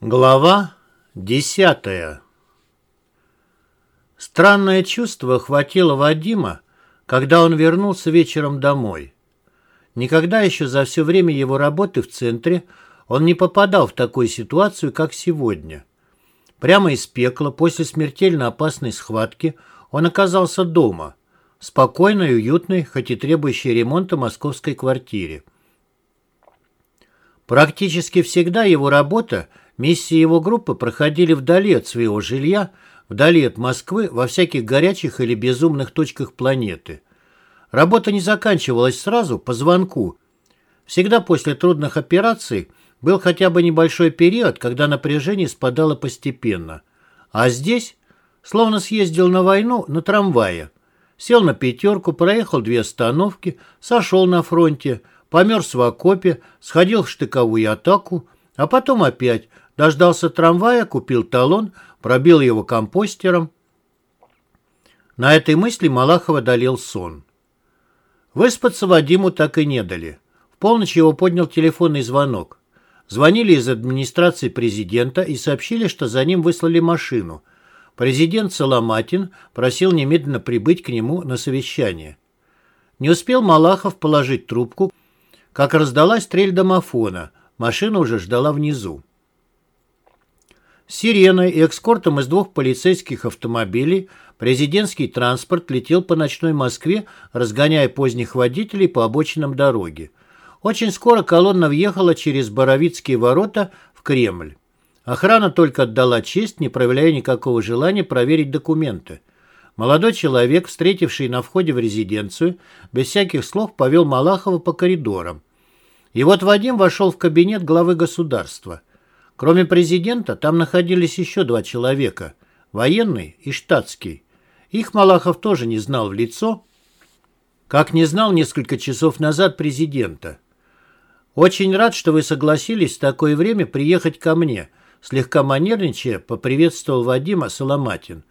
Глава десятая Странное чувство охватило Вадима, когда он вернулся вечером домой. Никогда еще за все время его работы в центре он не попадал в такую ситуацию, как сегодня. Прямо из пекла, после смертельно опасной схватки, он оказался дома, в спокойной, уютной, хоть и требующей ремонта московской квартире. Практически всегда его работа – Миссии его группы проходили вдали от своего жилья, вдали от Москвы, во всяких горячих или безумных точках планеты. Работа не заканчивалась сразу, по звонку. Всегда после трудных операций был хотя бы небольшой период, когда напряжение спадало постепенно. А здесь, словно съездил на войну на трамвае. Сел на пятерку, проехал две остановки, сошел на фронте, померз в окопе, сходил в штыковую атаку, а потом опять Дождался трамвая, купил талон, пробил его компостером. На этой мысли Малахов одолел сон. Выспаться Вадиму так и не дали. В полночь его поднял телефонный звонок. Звонили из администрации президента и сообщили, что за ним выслали машину. Президент Соломатин просил немедленно прибыть к нему на совещание. Не успел Малахов положить трубку, как раздалась стрель домофона. Машина уже ждала внизу. Сиреной и экскортом из двух полицейских автомобилей президентский транспорт летел по ночной Москве, разгоняя поздних водителей по обочинам дороги. Очень скоро колонна въехала через Боровицкие ворота в Кремль. Охрана только отдала честь, не проявляя никакого желания проверить документы. Молодой человек, встретивший на входе в резиденцию, без всяких слов повел Малахова по коридорам. И вот Вадим вошел в кабинет главы государства – Кроме президента, там находились еще два человека – военный и штатский. Их Малахов тоже не знал в лицо, как не знал несколько часов назад президента. «Очень рад, что вы согласились в такое время приехать ко мне», слегка манерничая, поприветствовал Вадима Соломатин.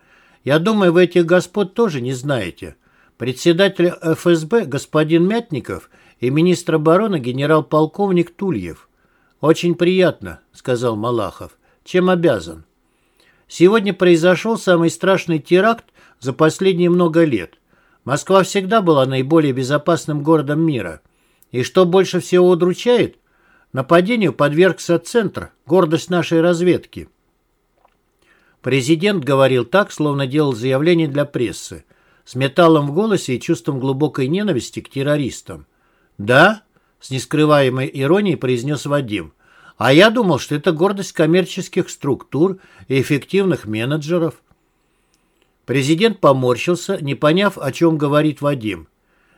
«Я думаю, вы этих господ тоже не знаете. Председатель ФСБ господин Мятников и министр обороны генерал-полковник Тульев. «Очень приятно», — сказал Малахов. «Чем обязан?» Сегодня произошел самый страшный теракт за последние много лет. Москва всегда была наиболее безопасным городом мира. И что больше всего удручает? Нападению подвергся Центр, гордость нашей разведки. Президент говорил так, словно делал заявление для прессы, с металлом в голосе и чувством глубокой ненависти к террористам. «Да?» С нескрываемой иронией произнес Вадим. А я думал, что это гордость коммерческих структур и эффективных менеджеров. Президент поморщился, не поняв, о чем говорит Вадим.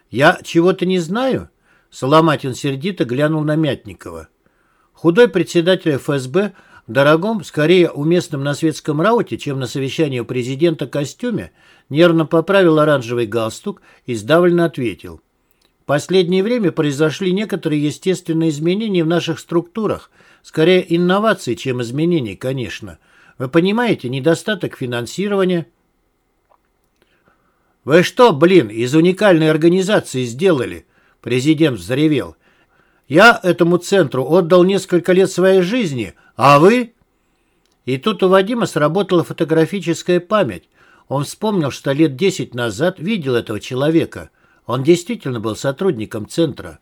«Я чего-то не знаю?» Соломатин сердито глянул на Мятникова. Худой председатель ФСБ в дорогом, скорее уместном на светском рауте, чем на совещании у президента костюме, нервно поправил оранжевый галстук и сдавленно ответил – последнее время произошли некоторые естественные изменения в наших структурах, скорее инновации, чем изменения, конечно. Вы понимаете, недостаток финансирования. «Вы что, блин, из уникальной организации сделали?» Президент взревел. «Я этому центру отдал несколько лет своей жизни, а вы...» И тут у Вадима сработала фотографическая память. Он вспомнил, что лет десять назад видел этого человека – он действительно был сотрудником центра.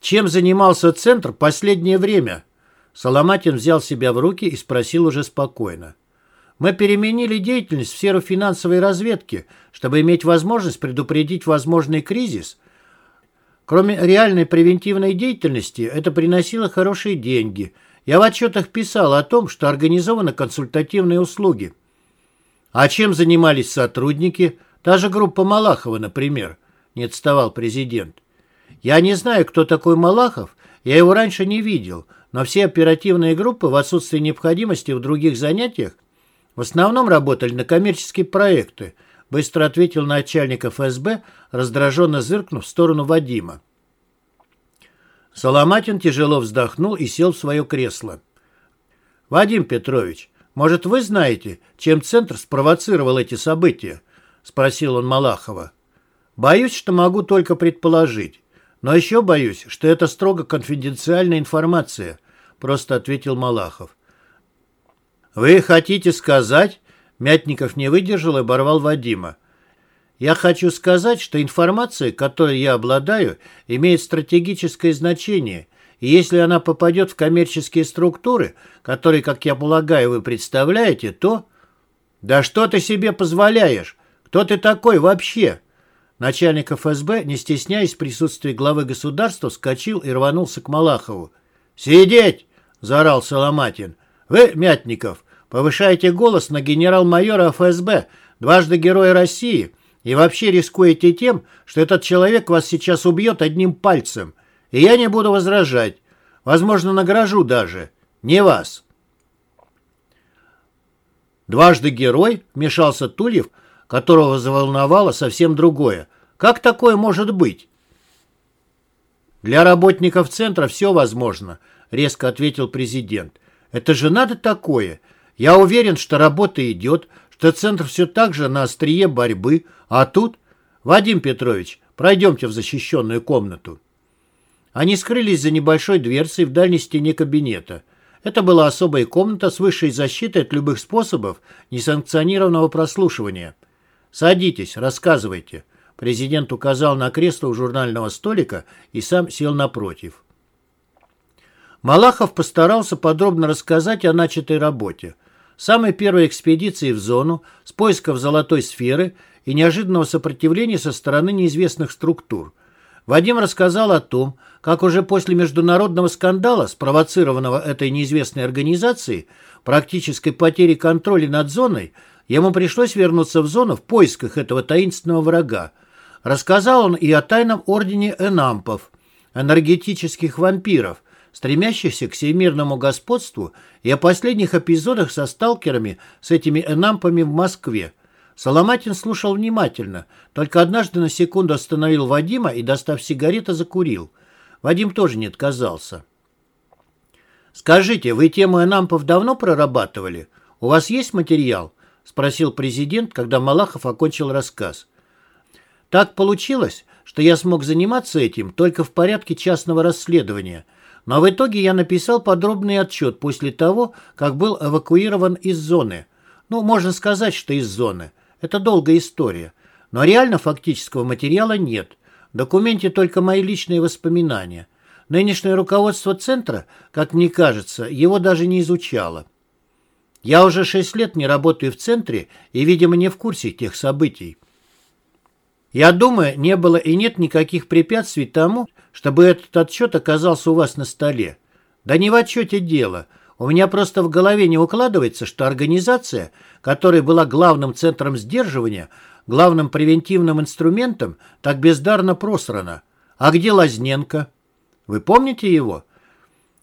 Чем занимался центр последнее время? Соломатин взял себя в руки и спросил уже спокойно. Мы переменили деятельность в сферу финансовой разведки, чтобы иметь возможность предупредить возможный кризис. Кроме реальной превентивной деятельности, это приносило хорошие деньги. Я в отчетах писал о том, что организованы консультативные услуги. А чем занимались сотрудники – Та же группа Малахова, например, не отставал президент. Я не знаю, кто такой Малахов, я его раньше не видел, но все оперативные группы в отсутствии необходимости в других занятиях в основном работали на коммерческие проекты, быстро ответил начальник ФСБ, раздраженно зыркнув в сторону Вадима. Соломатин тяжело вздохнул и сел в свое кресло. «Вадим Петрович, может, вы знаете, чем Центр спровоцировал эти события?» — спросил он Малахова. «Боюсь, что могу только предположить. Но еще боюсь, что это строго конфиденциальная информация. просто ответил Малахов. «Вы хотите сказать...» Мятников не выдержал и оборвал Вадима. «Я хочу сказать, что информация, которой я обладаю, имеет стратегическое значение, и если она попадет в коммерческие структуры, которые, как я полагаю, вы представляете, то...» «Да что ты себе позволяешь? Кто ты такой вообще?» Начальник ФСБ, не стесняясь присутствия главы государства, вскочил и рванулся к Малахову. «Сидеть!» – заорал Соломатин. «Вы, Мятников, повышаете голос на генерал-майора ФСБ, дважды Героя России, и вообще рискуете тем, что этот человек вас сейчас убьет одним пальцем. И я не буду возражать. Возможно, награжу даже. Не вас». Дважды герой, вмешался Тульев, которого заволновало совсем другое. Как такое может быть? Для работников центра все возможно, резко ответил президент. Это же надо такое. Я уверен, что работа идет, что центр все так же на острие борьбы, а тут... Вадим Петрович, пройдемте в защищенную комнату. Они скрылись за небольшой дверцей в дальней стене кабинета. Это была особая комната с высшей защитой от любых способов несанкционированного прослушивания. «Садитесь, рассказывайте». Президент указал на кресло у журнального столика и сам сел напротив. Малахов постарался подробно рассказать о начатой работе. Самой первой экспедиции в зону, с поисков золотой сферы и неожиданного сопротивления со стороны неизвестных структур – Вадим рассказал о том, как уже после международного скандала, спровоцированного этой неизвестной организацией, практической потери контроля над зоной, ему пришлось вернуться в зону в поисках этого таинственного врага. Рассказал он и о тайном ордене энампов, энергетических вампиров, стремящихся к всемирному господству, и о последних эпизодах со сталкерами с этими энампами в Москве – Соломатин слушал внимательно, только однажды на секунду остановил Вадима и, достав сигарету, закурил. Вадим тоже не отказался. «Скажите, вы тему энампов давно прорабатывали? У вас есть материал?» – спросил президент, когда Малахов окончил рассказ. «Так получилось, что я смог заниматься этим только в порядке частного расследования, но в итоге я написал подробный отчет после того, как был эвакуирован из зоны. Ну, можно сказать, что из зоны – это долгая история. Но реально фактического материала нет. В документе только мои личные воспоминания. Нынешнее руководство центра, как мне кажется, его даже не изучало. Я уже шесть лет не работаю в центре и, видимо, не в курсе тех событий. Я думаю, не было и нет никаких препятствий тому, чтобы этот отчет оказался у вас на столе. Да не в отчете дело – у меня просто в голове не укладывается, что организация, которая была главным центром сдерживания, главным превентивным инструментом, так бездарно просрана. А где Лазненко? Вы помните его?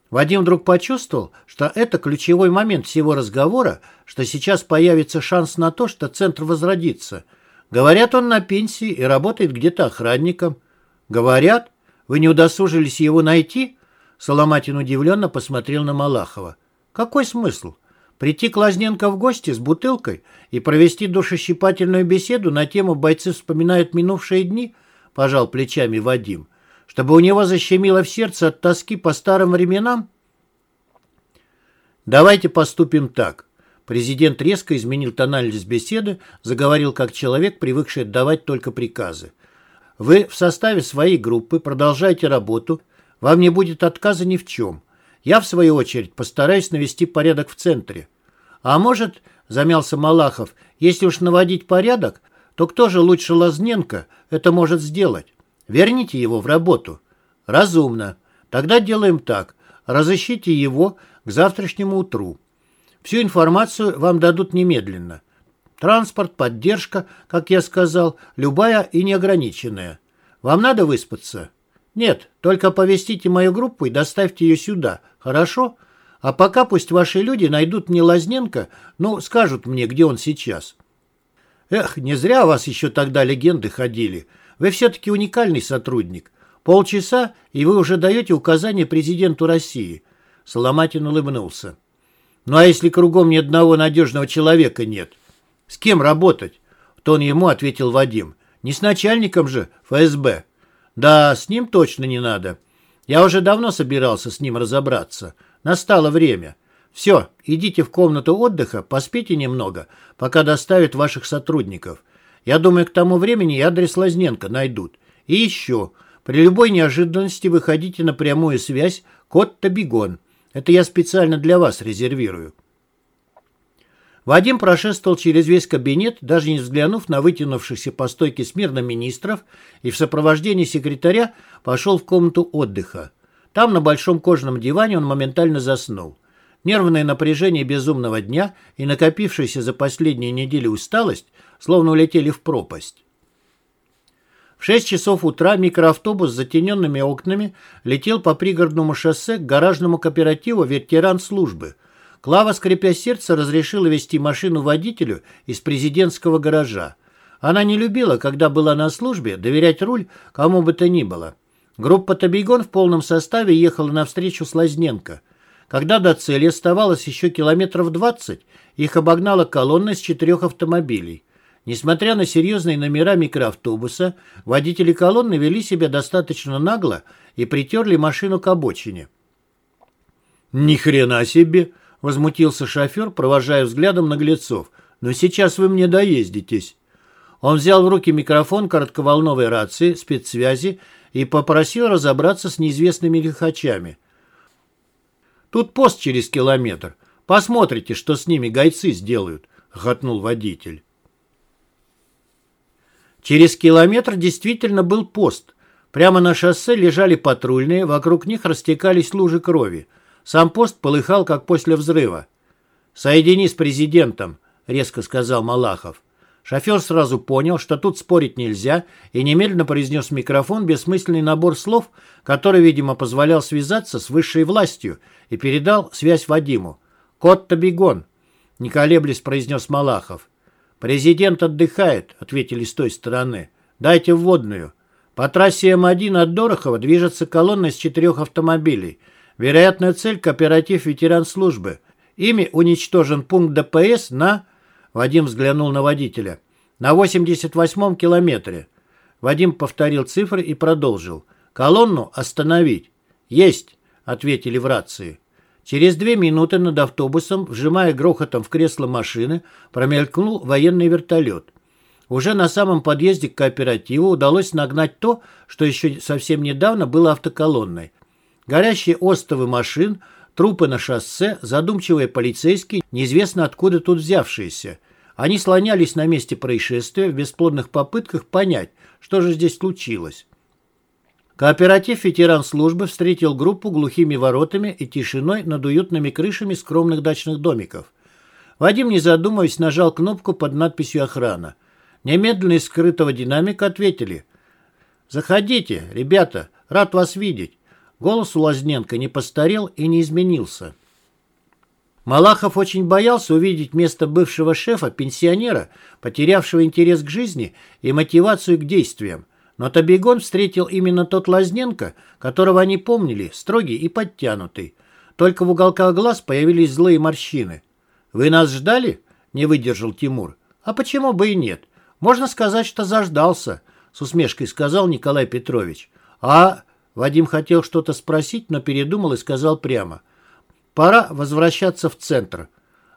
Вадим вдруг почувствовал, что это ключевой момент всего разговора, что сейчас появится шанс на то, что центр возродится. Говорят, он на пенсии и работает где-то охранником. Говорят? Вы не удосужились его найти? Соломатин удивленно посмотрел на Малахова. Какой смысл? Прийти к Лазненко в гости с бутылкой и провести душещипательную беседу на тему «Бойцы вспоминают минувшие дни»? Пожал плечами Вадим. Чтобы у него защемило в сердце от тоски по старым временам? Давайте поступим так. Президент резко изменил тональность беседы, заговорил как человек, привыкший отдавать только приказы. Вы в составе своей группы продолжайте работу, вам не будет отказа ни в чем. Я, в свою очередь, постараюсь навести порядок в центре. А может, замялся Малахов, если уж наводить порядок, то кто же лучше Лазненко это может сделать? Верните его в работу. Разумно. Тогда делаем так. Разыщите его к завтрашнему утру. Всю информацию вам дадут немедленно. Транспорт, поддержка, как я сказал, любая и неограниченная. Вам надо выспаться? Нет, только оповестите мою группу и доставьте ее сюда, хорошо? А пока пусть ваши люди найдут мне Лазненко, ну, скажут мне, где он сейчас. Эх, не зря у вас еще тогда легенды ходили. Вы все-таки уникальный сотрудник. Полчаса, и вы уже даете указания президенту России. Соломатин улыбнулся. Ну а если кругом ни одного надежного человека нет? С кем работать? Тон ему ответил Вадим. Не с начальником же ФСБ. Да, с ним точно не надо. Я уже давно собирался с ним разобраться. Настало время. Все, идите в комнату отдыха, поспите немного, пока доставят ваших сотрудников. Я думаю, к тому времени и адрес Лазненко найдут. И еще, при любой неожиданности выходите на прямую связь код Табигон. Это я специально для вас резервирую. Вадим прошествовал через весь кабинет, даже не взглянув на вытянувшихся по стойке смирно министров, и в сопровождении секретаря пошел в комнату отдыха. Там, на большом кожаном диване, он моментально заснул. Нервное напряжение безумного дня и накопившаяся за последние недели усталость словно улетели в пропасть. В 6 часов утра микроавтобус с затененными окнами летел по пригородному шоссе к гаражному кооперативу ветеран службы. Клава, скрипя сердце, разрешила вести машину водителю из президентского гаража. Она не любила, когда была на службе, доверять руль кому бы то ни было. Группа «Табигон» в полном составе ехала навстречу с Лазненко. Когда до цели оставалось еще километров 20, их обогнала колонна из четырех автомобилей. Несмотря на серьезные номера микроавтобуса, водители колонны вели себя достаточно нагло и притерли машину к обочине. «Ни хрена себе!» — возмутился шофер, провожая взглядом наглецов. «Но сейчас вы мне доездитесь». Он взял в руки микрофон коротковолновой рации, спецсвязи и попросил разобраться с неизвестными лихачами. «Тут пост через километр. Посмотрите, что с ними гайцы сделают», — хотнул водитель. Через километр действительно был пост. Прямо на шоссе лежали патрульные, вокруг них растекались лужи крови. Сам пост полыхал, как после взрыва. «Соедини с президентом», — резко сказал Малахов. Шофер сразу понял, что тут спорить нельзя, и немедленно произнес в микрофон бессмысленный набор слов, который, видимо, позволял связаться с высшей властью, и передал связь Вадиму. «Кот Табигон», — не колеблясь произнес Малахов. «Президент отдыхает», — ответили с той стороны. «Дайте вводную». По трассе М1 от Дорохова движется колонна из четырех автомобилей. Вероятная цель – кооператив ветеран службы. Ими уничтожен пункт ДПС на... Вадим взглянул на водителя. На 88-м километре. Вадим повторил цифры и продолжил. «Колонну остановить». «Есть», — ответили в рации. Через две минуты над автобусом, вжимая грохотом в кресло машины, промелькнул военный вертолет. Уже на самом подъезде к кооперативу удалось нагнать то, что еще совсем недавно было автоколонной. Горящие остовы машин, трупы на шоссе, задумчивые полицейские, неизвестно откуда тут взявшиеся. Они слонялись на месте происшествия в бесплодных попытках понять, что же здесь случилось. Кооператив ветеран службы встретил группу глухими воротами и тишиной над уютными крышами скромных дачных домиков. Вадим, не задумываясь, нажал кнопку под надписью «Охрана». Немедленно из скрытого динамика ответили. «Заходите, ребята, рад вас видеть». Голос у Лазненко не постарел и не изменился. Малахов очень боялся увидеть место бывшего шефа, пенсионера, потерявшего интерес к жизни и мотивацию к действиям. Но Табигон встретил именно тот Лазненко, которого они помнили, строгий и подтянутый. Только в уголках глаз появились злые морщины. «Вы нас ждали?» — не выдержал Тимур. «А почему бы и нет? Можно сказать, что заждался», — с усмешкой сказал Николай Петрович. «А...» — Вадим хотел что-то спросить, но передумал и сказал прямо. «Пора возвращаться в центр».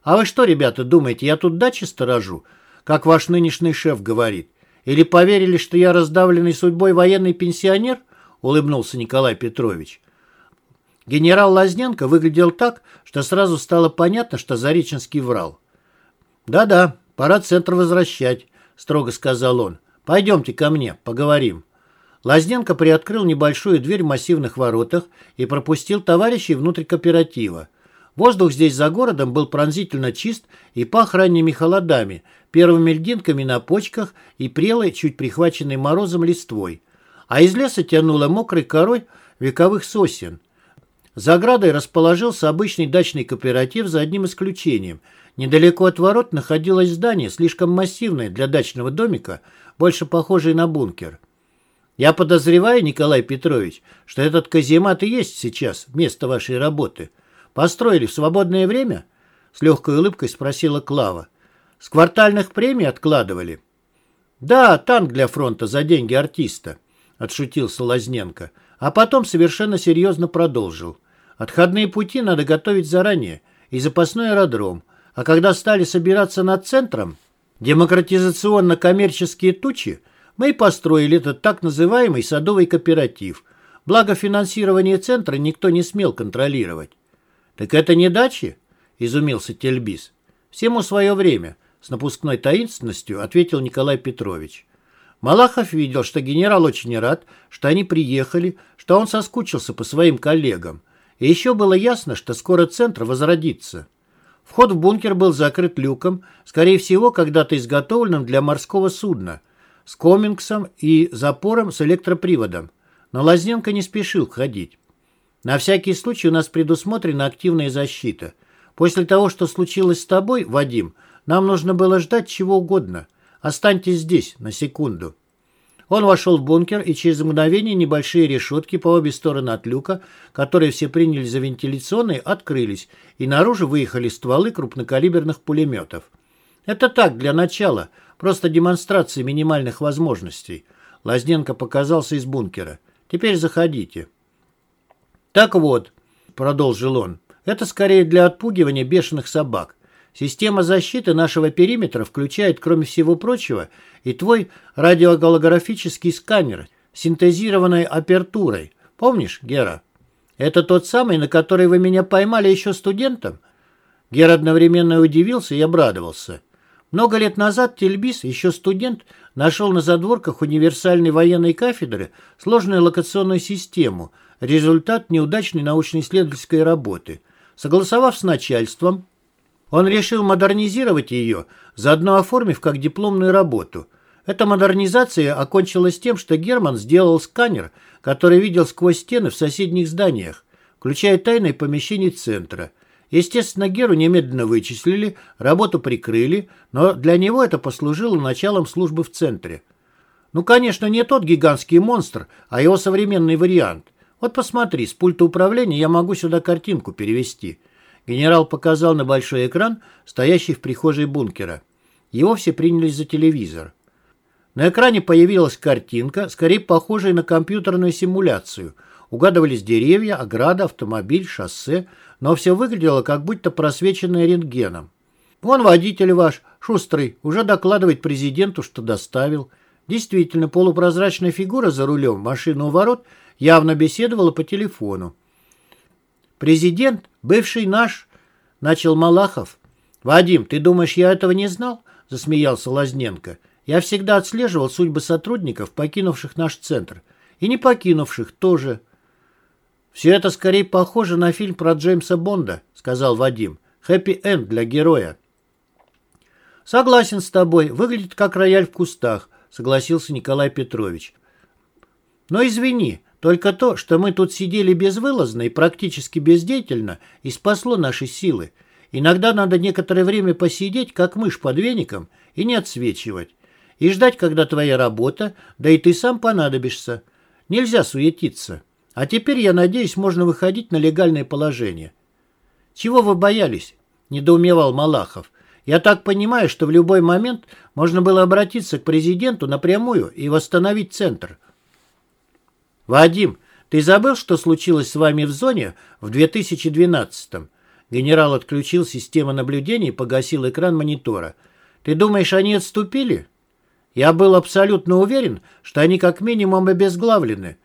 «А вы что, ребята, думаете, я тут дачи сторожу?» Как ваш нынешний шеф говорит. Или поверили, что я раздавленный судьбой военный пенсионер?» — улыбнулся Николай Петрович. Генерал Лазненко выглядел так, что сразу стало понятно, что Зареченский врал. «Да-да, пора центр возвращать», — строго сказал он. «Пойдемте ко мне, поговорим». Лазненко приоткрыл небольшую дверь в массивных воротах и пропустил товарищей внутрь кооператива. Воздух здесь за городом был пронзительно чист и пах ранними холодами, первыми льдинками на почках и прелой, чуть прихваченной морозом листвой. А из леса тянуло мокрой корой вековых сосен. За оградой расположился обычный дачный кооператив за одним исключением. Недалеко от ворот находилось здание, слишком массивное для дачного домика, больше похожее на бункер. Я подозреваю, Николай Петрович, что этот каземат и есть сейчас место вашей работы – Построили в свободное время? С легкой улыбкой спросила Клава. С квартальных премий откладывали? Да, танк для фронта за деньги артиста, отшутился Лазненко. А потом совершенно серьезно продолжил. Отходные пути надо готовить заранее и запасной аэродром. А когда стали собираться над центром, демократизационно-коммерческие тучи, мы и построили этот так называемый садовый кооператив. Благо финансирование центра никто не смел контролировать. «Так это не дачи?» – изумился Тельбис. «Всему свое время», – с напускной таинственностью ответил Николай Петрович. Малахов видел, что генерал очень рад, что они приехали, что он соскучился по своим коллегам. И еще было ясно, что скоро центр возродится. Вход в бункер был закрыт люком, скорее всего, когда-то изготовленным для морского судна, с комингсом и запором с электроприводом. Но Лазненко не спешил входить. На всякий случай у нас предусмотрена активная защита. После того, что случилось с тобой, Вадим, нам нужно было ждать чего угодно. Останьтесь здесь на секунду. Он вошел в бункер, и через мгновение небольшие решетки по обе стороны от люка, которые все приняли за вентиляционные, открылись, и наружу выехали стволы крупнокалиберных пулеметов. Это так, для начала, просто демонстрация минимальных возможностей. Лазненко показался из бункера. Теперь заходите. Так вот, продолжил он, это скорее для отпугивания бешеных собак. Система защиты нашего периметра включает, кроме всего прочего, и твой радиоголографический сканер синтезированной апертурой. Помнишь, Гера? Это тот самый, на который вы меня поймали еще студентом? Гера одновременно удивился и обрадовался. Много лет назад Тельбис, еще студент, нашел на задворках универсальной военной кафедры сложную локационную систему, результат неудачной научно-исследовательской работы. Согласовав с начальством, он решил модернизировать ее, заодно оформив как дипломную работу. Эта модернизация окончилась тем, что Герман сделал сканер, который видел сквозь стены в соседних зданиях, включая тайные помещения центра. Естественно, Геру немедленно вычислили, работу прикрыли, но для него это послужило началом службы в центре. Ну, конечно, не тот гигантский монстр, а его современный вариант. Вот посмотри, с пульта управления я могу сюда картинку перевести – Генерал показал на большой экран, стоящий в прихожей бункера. Его все принялись за телевизор. На экране появилась картинка, скорее похожая на компьютерную симуляцию. Угадывались деревья, ограда, автомобиль, шоссе, но все выглядело как будто просвеченное рентгеном. Вон водитель ваш, шустрый, уже докладывает президенту, что доставил. Действительно, полупрозрачная фигура за рулем машины у ворот явно беседовала по телефону. Президент, бывший наш, начал Малахов. Вадим, ты думаешь, я этого не знал? Засмеялся Лазненко. Я всегда отслеживал судьбы сотрудников, покинувших наш центр. И не покинувших тоже. Все это скорее похоже на фильм про Джеймса Бонда, сказал Вадим. Хэппи-энд для героя. Согласен с тобой, выглядит как рояль в кустах, согласился Николай Петрович. Но извини, только то, что мы тут сидели безвылазно и практически бездеятельно, и спасло наши силы. Иногда надо некоторое время посидеть, как мышь под веником, и не отсвечивать. И ждать, когда твоя работа, да и ты сам понадобишься. Нельзя суетиться. А теперь, я надеюсь, можно выходить на легальное положение. Чего вы боялись? Недоумевал Малахов. Я так понимаю, что в любой момент можно было обратиться к президенту напрямую и восстановить центр. «Вадим, ты забыл, что случилось с вами в зоне в 2012-м?» Генерал отключил систему наблюдения и погасил экран монитора. «Ты думаешь, они отступили?» «Я был абсолютно уверен, что они как минимум обезглавлены,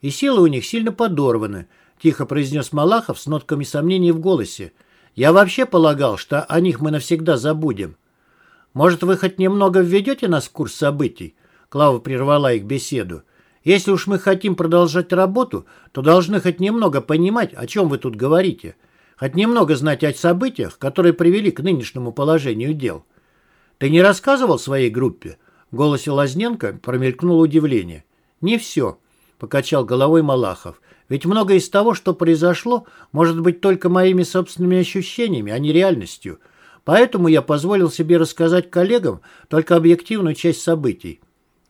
и силы у них сильно подорваны», тихо произнес Малахов с нотками сомнений в голосе. «Я вообще полагал, что о них мы навсегда забудем». «Может, вы хоть немного введете нас в курс событий?» Клава прервала их беседу. Если уж мы хотим продолжать работу, то должны хоть немного понимать, о чем вы тут говорите. Хоть немного знать о событиях, которые привели к нынешнему положению дел. Ты не рассказывал своей группе? В голосе Лазненко промелькнуло удивление. Не все, покачал головой Малахов. Ведь многое из того, что произошло, может быть только моими собственными ощущениями, а не реальностью. Поэтому я позволил себе рассказать коллегам только объективную часть событий.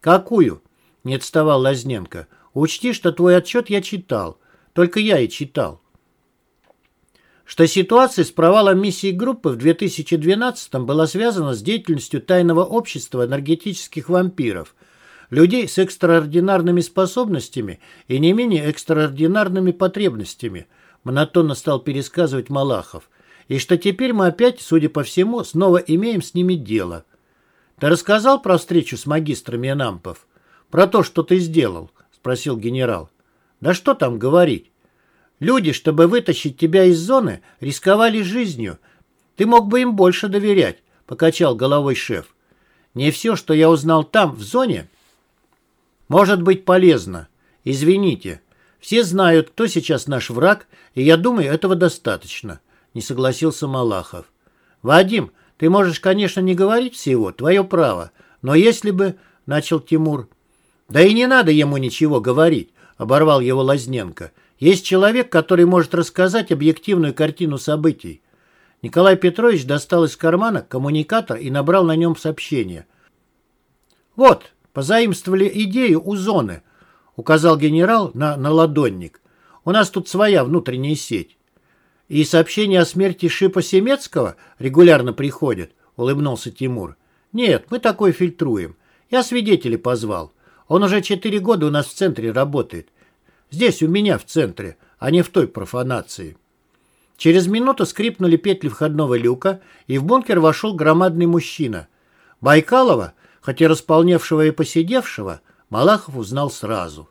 Какую? Не отставал Лазненко. Учти, что твой отчет я читал. Только я и читал. Что ситуация с провалом миссии группы в 2012-м была связана с деятельностью тайного общества энергетических вампиров, людей с экстраординарными способностями и не менее экстраординарными потребностями. монотонно стал пересказывать Малахов, и что теперь мы опять, судя по всему, снова имеем с ними дело. Ты рассказал про встречу с магистрами Энампов? Про то, что ты сделал? Спросил генерал. Да что там говорить? Люди, чтобы вытащить тебя из зоны, рисковали жизнью. Ты мог бы им больше доверять, покачал головой шеф. Не все, что я узнал там, в зоне, может быть полезно. Извините. Все знают, кто сейчас наш враг, и я думаю, этого достаточно, не согласился Малахов. Вадим, ты можешь, конечно, не говорить всего, твое право, но если бы, начал Тимур. Да и не надо ему ничего говорить, оборвал его Лазненко. Есть человек, который может рассказать объективную картину событий. Николай Петрович достал из кармана коммуникатор и набрал на нем сообщение. «Вот, позаимствовали идею у зоны», — указал генерал на наладонник. «У нас тут своя внутренняя сеть». «И сообщения о смерти Шипа Семецкого регулярно приходят», — улыбнулся Тимур. «Нет, мы такой фильтруем. Я свидетелей позвал. Он уже четыре года у нас в центре работает. Здесь, у меня в центре, а не в той профанации». Через минуту скрипнули петли входного люка, и в бункер вошел громадный мужчина. Байкалова, хотя располневшего и посидевшего, Малахов узнал сразу.